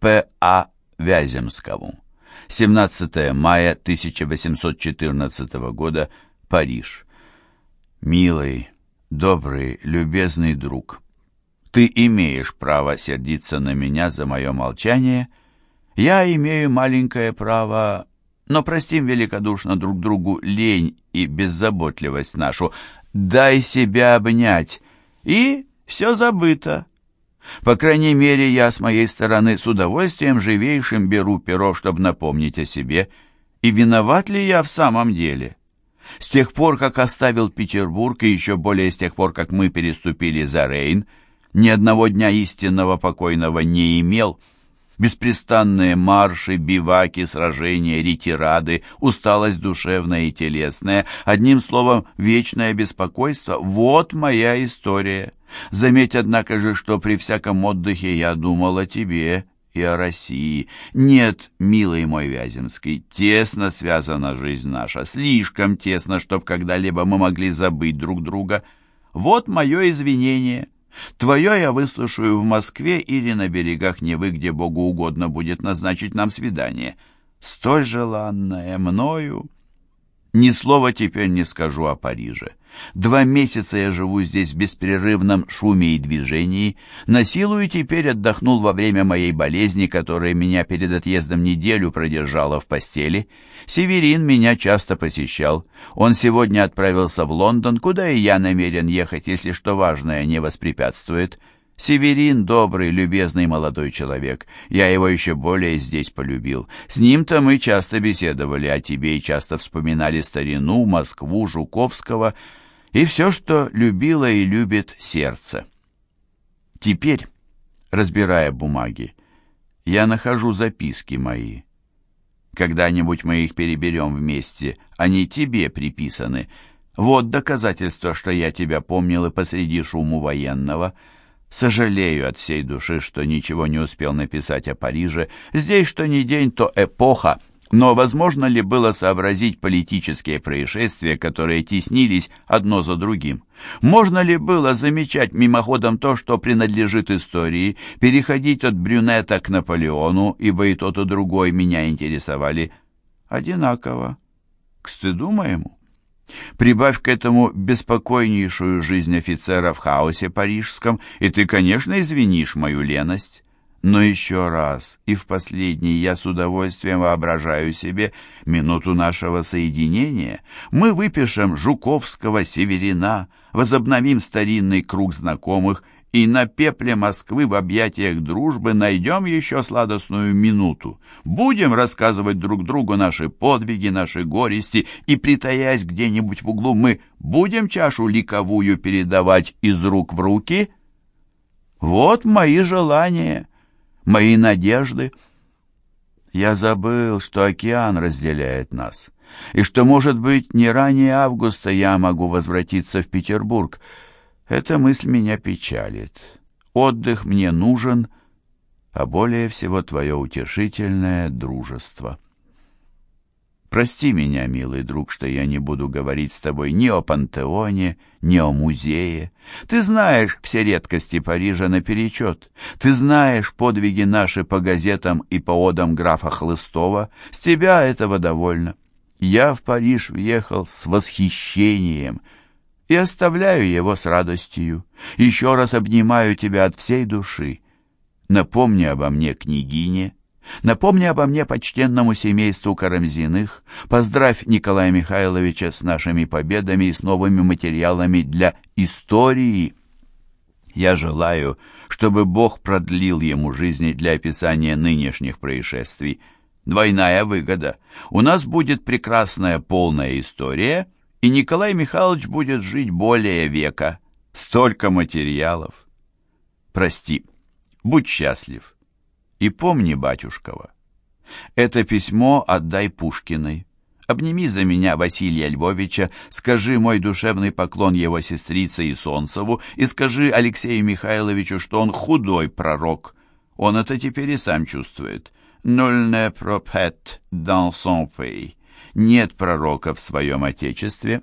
П.А. Вяземскому. 17 мая 1814 года, Париж. Милый, добрый, любезный друг, ты имеешь право сердиться на меня за мое молчание. Я имею маленькое право, но простим великодушно друг другу лень и беззаботливость нашу. Дай себя обнять, и все забыто. По крайней мере, я с моей стороны с удовольствием живейшим беру перо, чтобы напомнить о себе. И виноват ли я в самом деле? С тех пор, как оставил Петербург, и еще более с тех пор, как мы переступили за Рейн, ни одного дня истинного покойного не имел. Беспрестанные марши, биваки, сражения, ретирады, усталость душевная и телесная, одним словом, вечное беспокойство — вот моя история. Заметь, однако же, что при всяком отдыхе я думал о тебе и о России. Нет, милый мой Вяземский, тесно связана жизнь наша, слишком тесно, чтоб когда-либо мы могли забыть друг друга. Вот мое извинение. Твое я выслушаю в Москве или на берегах Невы, где Богу угодно будет назначить нам свидание. Столь желанное мною... Ни слова теперь не скажу о Париже. Два месяца я живу здесь в беспрерывном шуме и движении. На силу и теперь отдохнул во время моей болезни, которая меня перед отъездом неделю продержала в постели. Северин меня часто посещал. Он сегодня отправился в Лондон, куда и я намерен ехать, если что важное не воспрепятствует. Северин — добрый, любезный молодой человек. Я его еще более здесь полюбил. С ним-то мы часто беседовали о тебе и часто вспоминали старину, Москву, Жуковского и все, что любило и любит сердце. Теперь, разбирая бумаги, я нахожу записки мои. Когда-нибудь мы их переберем вместе, они тебе приписаны. Вот доказательство, что я тебя помнил и посреди шуму военного — Сожалею от всей души, что ничего не успел написать о Париже. Здесь что ни день, то эпоха. Но возможно ли было сообразить политические происшествия, которые теснились одно за другим? Можно ли было замечать мимоходом то, что принадлежит истории, переходить от Брюнета к Наполеону, ибо и тот, и другой меня интересовали одинаково, к стыду моему? Прибавь к этому беспокойнейшую жизнь офицера в хаосе парижском, и ты, конечно, извинишь мою леность. Но еще раз, и в последний, я с удовольствием воображаю себе минуту нашего соединения. Мы выпишем Жуковского, Северина, возобновим старинный круг знакомых и на пепле Москвы в объятиях дружбы найдем еще сладостную минуту. Будем рассказывать друг другу наши подвиги, наши горести, и, притаясь где-нибудь в углу, мы будем чашу ликовую передавать из рук в руки? Вот мои желания, мои надежды. Я забыл, что океан разделяет нас, и что, может быть, не ранее августа я могу возвратиться в Петербург, эта мысль меня печалит. Отдых мне нужен, а более всего твое утешительное дружество. Прости меня, милый друг, что я не буду говорить с тобой ни о пантеоне, ни о музее. Ты знаешь все редкости Парижа наперечет. Ты знаешь подвиги наши по газетам и по одам графа Хлыстова. С тебя этого довольно. Я в Париж въехал с восхищением — и оставляю его с радостью. Еще раз обнимаю тебя от всей души. Напомни обо мне, княгине, напомни обо мне почтенному семейству Карамзиных, поздравь Николая Михайловича с нашими победами и с новыми материалами для истории. Я желаю, чтобы Бог продлил ему жизни для описания нынешних происшествий. Двойная выгода. У нас будет прекрасная полная история — и Николай Михайлович будет жить более века. Столько материалов. Прости, будь счастлив. И помни, батюшкова, это письмо отдай Пушкиной. Обними за меня Василия Львовича, скажи мой душевный поклон его сестрице и Солнцеву, и скажи Алексею Михайловичу, что он худой пророк. Он это теперь и сам чувствует. «Nul ne prophet dans son pays» нет пророка в своем Отечестве,